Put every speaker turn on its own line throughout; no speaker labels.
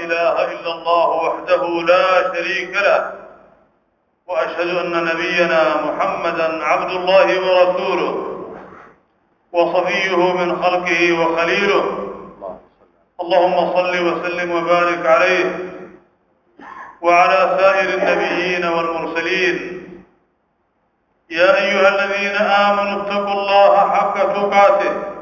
إله إلا الله وحده لا شريك له وأشهد أن نبينا محمدا عبد الله ورسوله وصفيه من خلقه وخليله. اللهم صل وسلم وبارك عليه وعلى سائر النبيين والمرسلين. يا أيها الذين آمنوا اتقوا الله حق تقاته.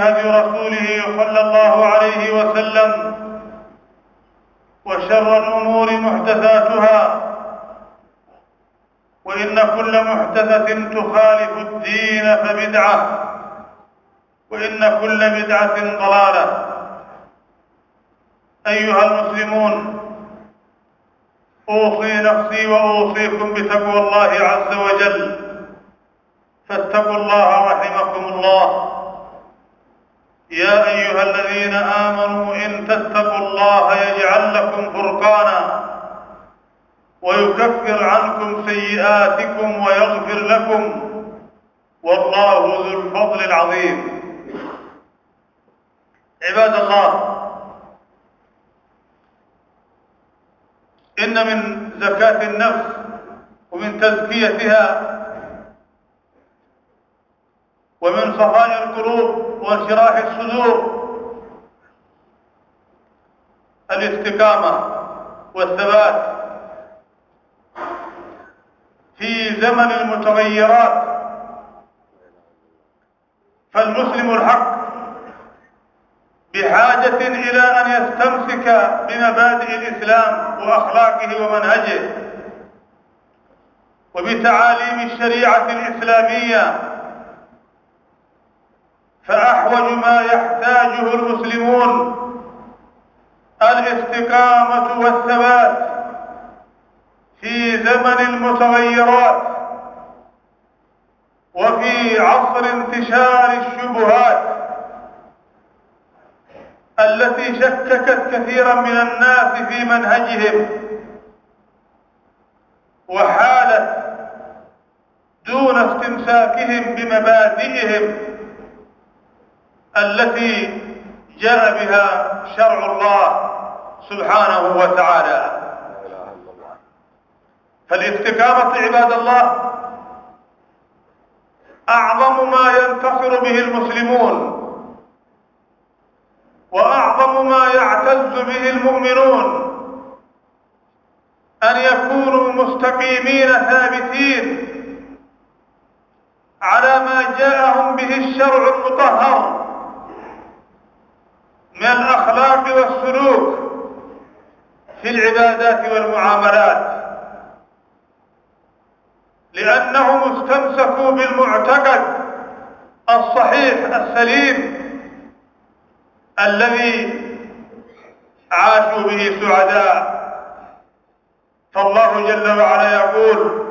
هدي رسوله صلى الله عليه وسلم وشر الأمور محدثاتها وإن كل محدثة تخالف الدين فبدعة وإن كل بدعة ضلالة. أيها المسلمون أوصي نفسي وأوصيكم بتقوى الله عز وجل. فاتقوا الله رحمكم الله. يا أيها الذين آمنوا إن تتقوا الله يجعل لكم فرقانا ويكفر عنكم سيئاتكم ويغفر لكم والله ذو الفضل العظيم. عباد الله إن من زكاة النفس ومن تزكيتها ومن صفاء القلوب وانشراح الصدور. الاستقامة والثبات في زمن المتغيرات. فالمسلم الحق بحاجة إلى أن يستمسك بمبادئ الإسلام وأخلاقه ومنهجه وبتعاليم الشريعة الإسلامية فأحوج ما يحتاجه المسلمون. الاستقامة والثبات في زمن المتغيرات وفي عصر انتشار الشبهات التي شككت كثيرا من الناس في منهجهم وحالت دون استمساكهم بمبادئهم. التي جاء بها شرع الله سبحانه وتعالى. فالاستقامة عباد الله أعظم ما ينتصر به المسلمون وأعظم ما يعتز به المؤمنون أن يكونوا مستقيمين ثابتين على ما جاءهم به الشرع المطهر. من الأخلاق والسلوك في العبادات والمعاملات. لأنهم استمسكوا بالمعتقد الصحيح السليم الذي عاشوا به سعداء فالله جل وعلا يقول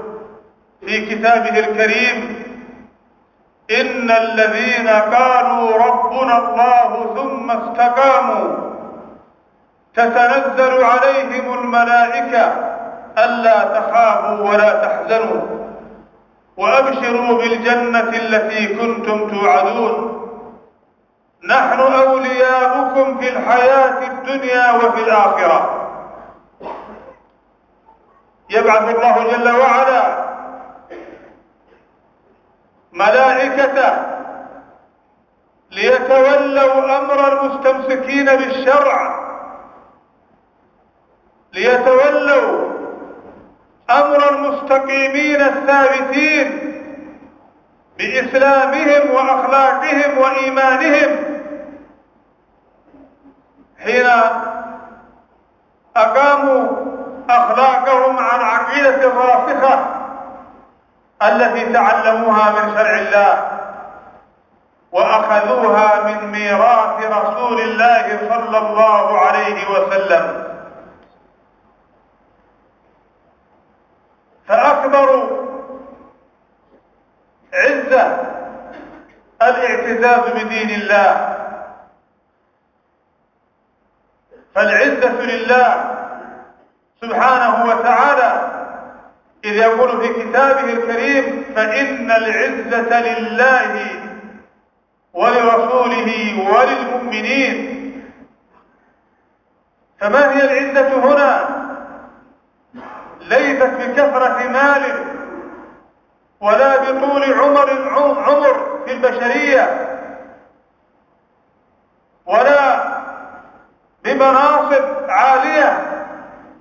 في كتابه الكريم إن الذين قالوا الله ثم استقاموا تتنزل عليهم الملائكة ألا تخافوا ولا تحزنوا وأبشروا بالجنة التي كنتم توعدون نحن أولياؤكم في الحياة الدنيا وفي الآخرة. يبعث الله جل وعلا ملائكته ليتولوا أمر المستمسكين بالشرع ليتولوا أمر المستقيمين الثابتين بإسلامهم وأخلاقهم وإيمانهم. حين أقاموا أخلاقهم عن عقيدة الراسخة التي تعلموها من شرع الله وأخذوها من ميراث رسول الله صلى الله عليه وسلم. فأكبر عزة الاعتزاز بدين الله. فالعزة لله سبحانه وتعالى إذ يقول في كتابه الكريم فإن العزة لله ولرسوله وللمؤمنين. فما هي العزة هنا؟ ليست بكثرة مال ولا بطول عمر عمر في البشرية ولا بمناصب عالية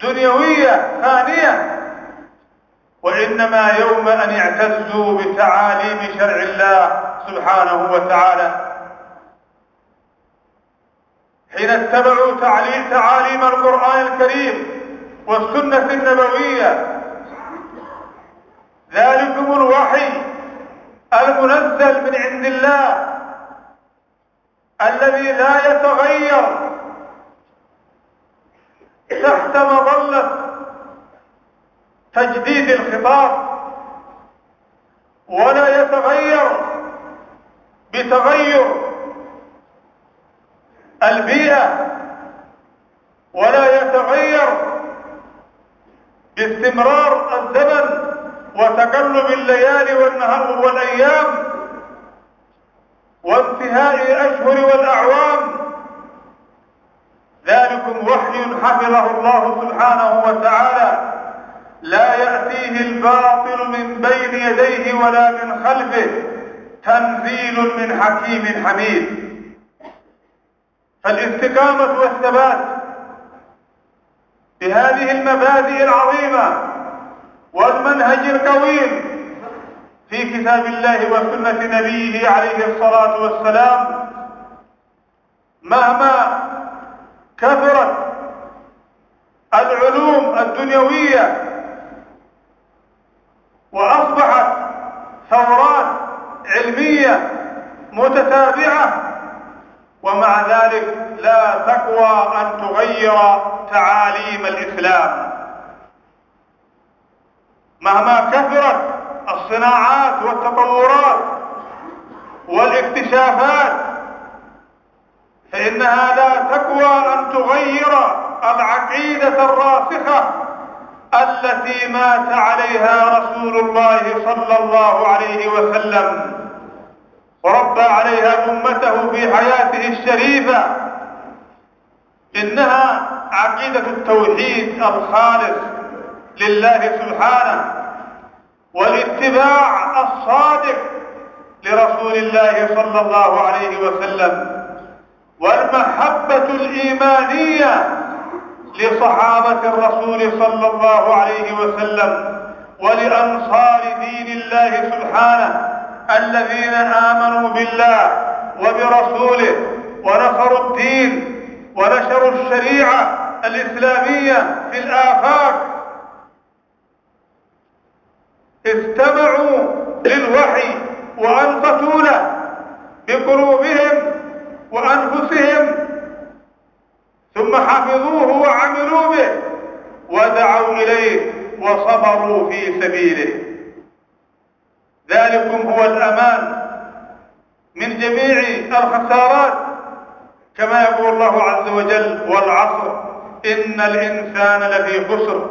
دنيوية فانية وإنما يوم أن يعتزوا بتعاليم شرع الله سبحانه وتعالى. حين اتبعوا تعاليم القرآن الكريم والسنة النبوية ذلكم الوحي المنزل من عند الله الذي لا يتغير تحت مظلة تجديد الخطاب ولا يتغير بتغير البيئة ولا يتغير باستمرار الزمن وتقلب الليالي والنهار والأيام وانتهاء الأشهر والأعوام. ذلكم وحي حفظه الله سبحانه وتعالى. لا يأتيه الباطل من بين يديه ولا من خلفه تنزيل من حكيم حميد. فالاستقامة والثبات بهذه المبادئ العظيمة والمنهج القويم في كتاب الله وسنة نبيه عليه الصلاة والسلام مهما كثرت العلوم الدنيوية وأصبحت ثورات علمية متتابعة ومع ذلك لا تقوى أن تغير تعاليم الإسلام. مهما كثرت الصناعات والتطورات والاكتشافات فإنها لا تقوى أن تغير العقيدة الراسخة التي مات عليها رسول الله صلى الله عليه وسلم وربى عليها أمته في حياته الشريفة. إنها عقيدة التوحيد الخالص لله سبحانه والاتباع الصادق لرسول الله صلى الله عليه وسلم والمحبة الإيمانية لصحابة الرسول صلى الله عليه وسلم ولأنصار دين الله سبحانه الذين آمنوا بالله وبرسوله ونصروا الدين ونشروا الشريعة الإسلامية في الآفاق. استمعوا للوحي وأنصتوا له بقلوبهم وأنفسهم ثم حفظوه وعملوا به ودعوا إليه وصبروا في سبيله. ذلكم هو الأمان من جميع الخسارات. كما يقول الله عز وجل والعصر إن الإنسان لفي خسر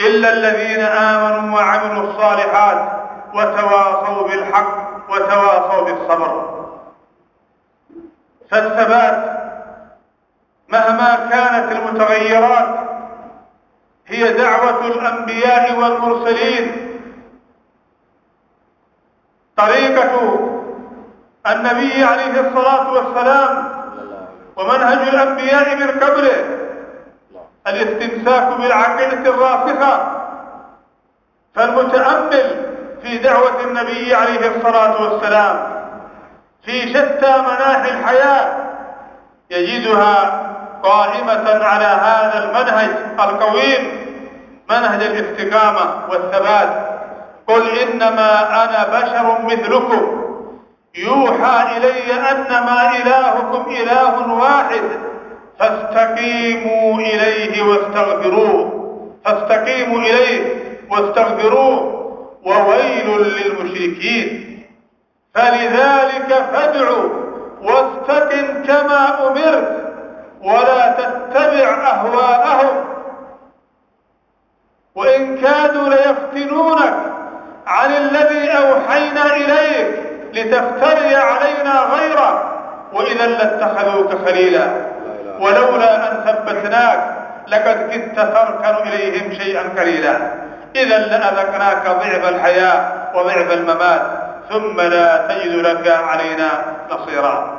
إلا الذين آمنوا وعملوا الصالحات وتواصوا بالحق وتواصوا بالصبر. فالثبات مهما كانت المتغيرات هي دعوة الأنبياء والمرسلين. طريقة النبي عليه الصلاة والسلام ومنهج الأنبياء من قبله الاستمساك بالعقيدة الراسخة فالمتأمل في دعوة النبي عليه الصلاة والسلام. في شتى مناحي الحياة يجدها قائمة على هذا المنهج القويم منهج الاستقامة والثبات. قل إنما أنا بشر مثلكم. يوحى إلي أنما إلهكم إله واحد. فاستقيموا إليه واستغفروه. فاستقيموا إليه واستغفروه. وويل للمشركين. فلذلك فادعوا واستقم كما أمرت ولا تتبع أهواءهم. وإن كادوا ليفتنونك عن الذي أوحينا إليك لتفتري علينا غيره وإذا لاتخذوك خليلا. ولولا أن ثبتناك لقد كدت تركن إليهم شيئا قليلا. إذا لأذقناك ضعف الحياة وضعف الممات ثم لا تجد لك علينا نصيرا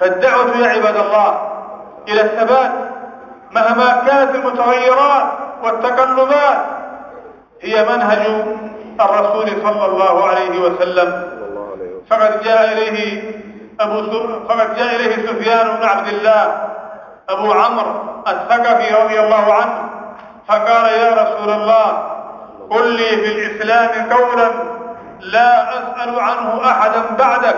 فالدعوة يا عباد الله إلى الثبات مهما كانت المتغيرات والتقلبات هي منهج الرسول صلى الله عليه وسلم. فقد جاء إليه أبو فقد جاء إليه سفيان بن عبد الله أبو عمرو الثقفي رضي الله عنه فقال يا رسول الله قل لي في الإسلام قولا لا أسأل عنه أحدا بعدك.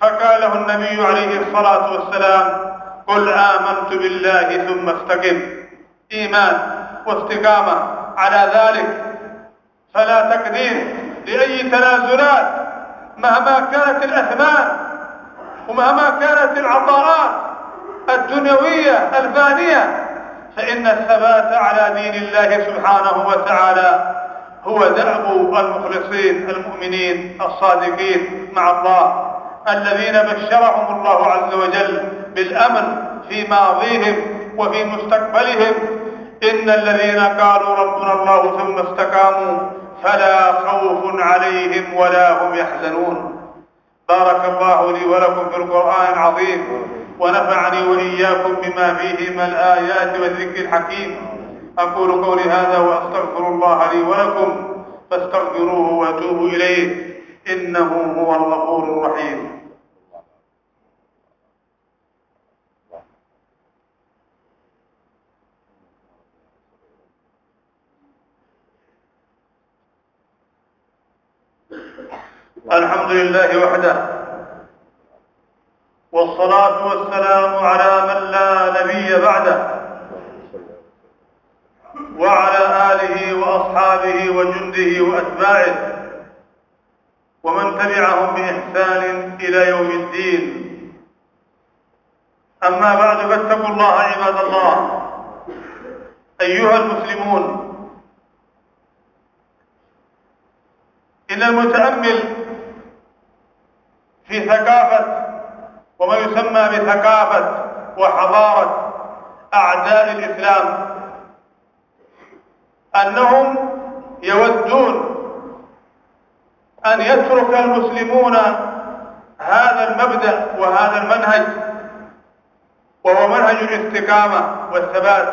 فقال له النبي عليه الصلاة والسلام قل آمنت بالله ثم استقم. إيمان واستقامة على ذلك. فلا تقدير لأي تنازلات مهما كانت الأثمان ومهما كانت العطاءات الدنيوية الفانية فإن الثبات على دين الله سبحانه وتعالى هو دأب المخلصين المؤمنين الصادقين مع الله. الذين بشرهم الله عز وجل بالأمن في ماضيهم وفي مستقبلهم. إن الذين قالوا ربنا الله ثم استقاموا فلا خوف عليهم ولا هم يحزنون. بارك الله لي ولكم في القرآن العظيم ونفعني وإياكم بما فيه من الآيات والذكر الحكيم. أقول قولي هذا وأستغفر الله لي ولكم فاستغفروه وأتوبوا إليه إنه هو الغفور الرحيم. الحمد لله وحده. والصلاة والسلام على من لا نبي بعده. وعلى آله وأصحابه وجنده وأتباعه. ومن تبعهم بإحسان إلى يوم الدين. أما بعد فاتقوا الله عباد الله. أيها المسلمون إن المتأمل في ثقافة وما يسمى بثقافة وحضارة أعداء الإسلام أنهم يودون أن يترك المسلمون هذا المبدأ وهذا المنهج وهو منهج الاستقامة والثبات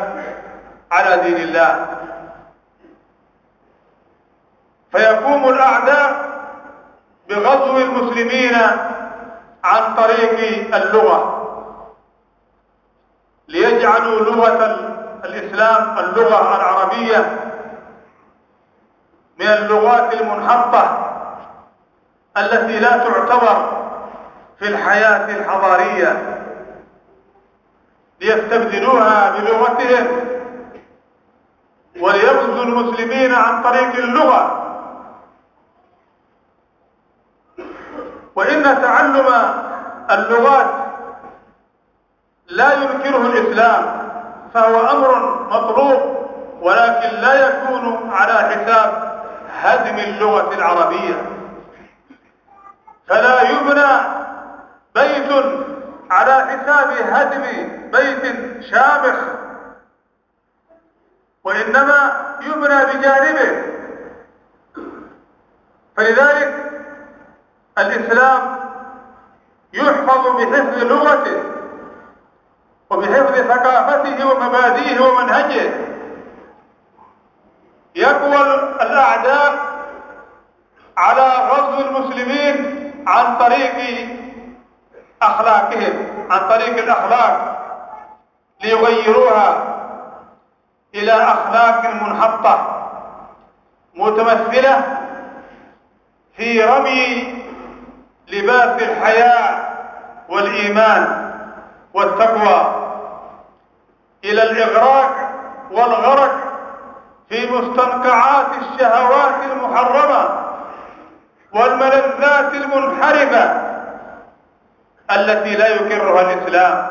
على دين الله. فيقوم الأعداء بغزو المسلمين عن طريق اللغة. ليجعلوا لغة الإسلام اللغة العربية من اللغات المنحطة التي لا تعتبر في الحياة الحضارية. ليستبدلوها بلغتهم وليغزوا المسلمين عن طريق اللغة. وإن تعلم اللغات لا ينكره الإسلام فهو أمر مطلوب ولكن لا يكون على حساب هدم اللغة العربية. فلا يبنى بيت على حساب هدم بيت شامخ وإنما يبنى بجانبه. فلذلك الإسلام يحفظ بحفظ لغته وبحفظ ثقافته ومبادئه ومنهجه. يقوى الأعداء على غزو المسلمين عن طريق أخلاقهم عن طريق الأخلاق ليغيروها إلى أخلاق منحطة متمثلة في رمي لباس الحياة والإيمان والتقوى. إلى الإغراق والغرق في مستنقعات الشهوات المحرمة والملذات المنحرفة التي لا يكرها الإسلام.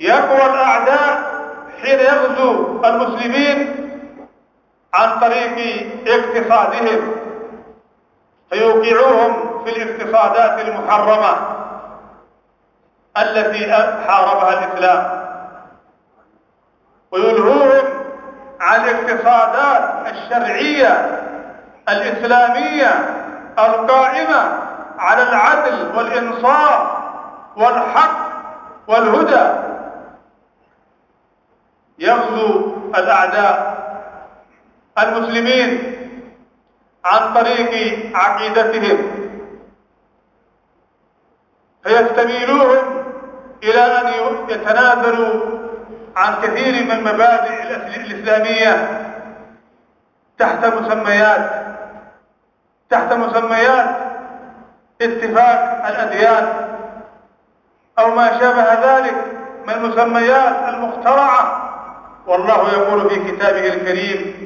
يقوى الأعداء حين يغزو المسلمين عن طريق اقتصادهم. فيوقعوهم في الاقتصادات المحرمة التي حاربها الإسلام. ويلهوهم عن الاقتصادات الشرعية الإسلامية القائمة على العدل والإنصاف والحق والهدى. يغزو الأعداء المسلمين عن طريق عقيدتهم. فيستميلوهم إلى أن يتنازلوا عن كثير من المبادئ الإسلامية تحت مسميات تحت مسميات اتفاق الأديان أو ما شابه ذلك من المسميات المخترعة. والله يقول في كتابه الكريم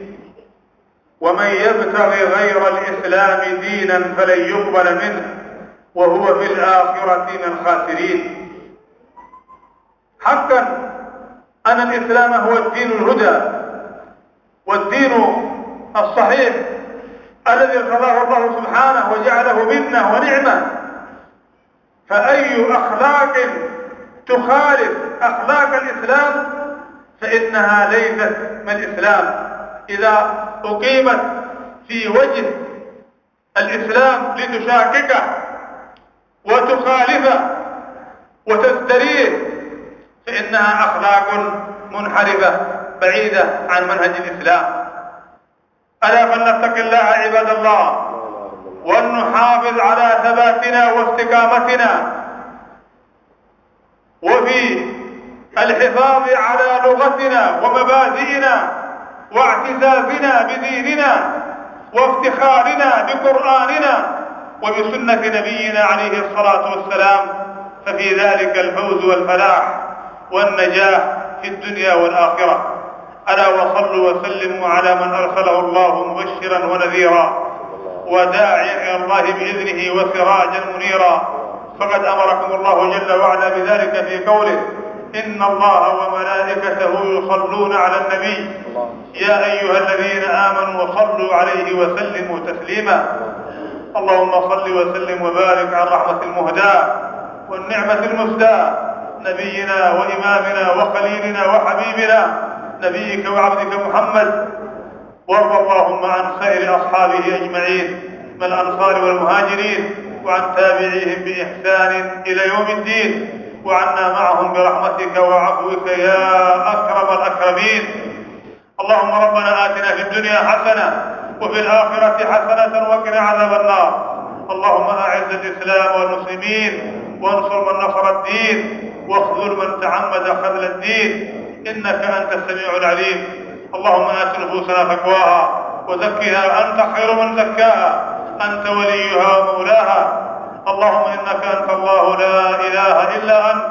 ومن يبتغي غير الإسلام دينا فلن يقبل منه وهو في الآخرة من الخاسرين. حقا أن الإسلام هو الدين الهدى والدين الصحيح الذي ارتضاه الله سبحانه وجعله منة ونعمة. فأي أخلاق تخالف أخلاق الإسلام فإنها ليست من الإسلام. إذا أقيمت في وجه الإسلام لتشاككه وتخالفه وتزدريه فإنها أخلاق منحرفة بعيدة عن منهج الإسلام. ألا فلنتق الله عباد الله ولنحافظ على ثباتنا واستقامتنا وفي الحفاظ على لغتنا ومبادئنا واعتزازنا بديننا وافتخارنا بقرآننا وبسنة نبينا عليه الصلاة والسلام ففي ذلك الفوز والفلاح والنجاح في الدنيا والآخرة. ألا وصلوا وسلموا على من أرسله الله مبشرا ونذيرا وداعيا إلى الله بإذنه وسراجا منيرا. فقد أمركم الله جل وعلا بذلك في قوله إن الله وملائكته يصلون على النبي يا أيها الذين آمنوا صلوا عليه وسلموا تسليما. اللهم صل وسلم وبارك على الرحمة المهداة والنعمة المسداة نبينا وإمامنا وخليلنا وحبيبنا نبيك وعبدك محمد. وارض اللهم عن خير أصحابه أجمعين من الأنصار والمهاجرين وعن تابعيهم بإحسان إلى يوم الدين وعنا معهم برحمتك وعفوك يا أكرم الأكرمين. اللهم ربنا آتنا في الدنيا حسنة وفي الآخرة حسنة وقنا عذاب النار. اللهم أعز الإسلام والمسلمين وانصر من نصر الدين واخذل من تعمد خذل الدين. إنك أنت السميع العليم. اللهم آت نفوسنا تقواها وزكها أنت خير من زكاها. أنت وليها ومولاها. اللهم إنك أنت الله لا إله إلا أنت.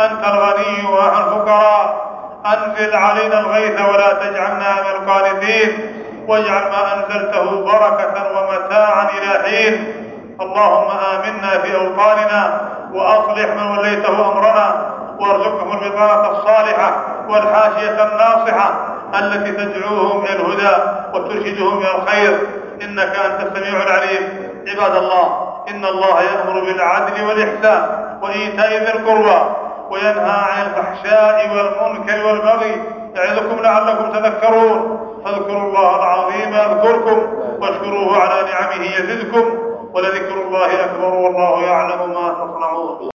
أنت الغني ونحن الفقراء. أنزل علينا الغيث ولا تجعلنا من القانتين. واجعل ما أنزلته بركة ومتاعا إلى حين. اللهم آمنا في أوطاننا وأصلح من وليته أمرنا وارزقهم البطانة الصالحة والحاشية الناصحة التي تدعوهم إلى الهدى وترشدهم إلى الخير. إنك أنت السميع العليم. عباد الله إن الله يأمر بالعدل والإحسان وإيتاء ذي القربى. وينهى عن الفحشاء والمنكر والبغي يعظكم لعلكم تذكرون. فاذكروا الله العظيم يذكركم واشكروه على نعمه يزدكم ولذكر الله أكبر والله يعلم ما تصنعون.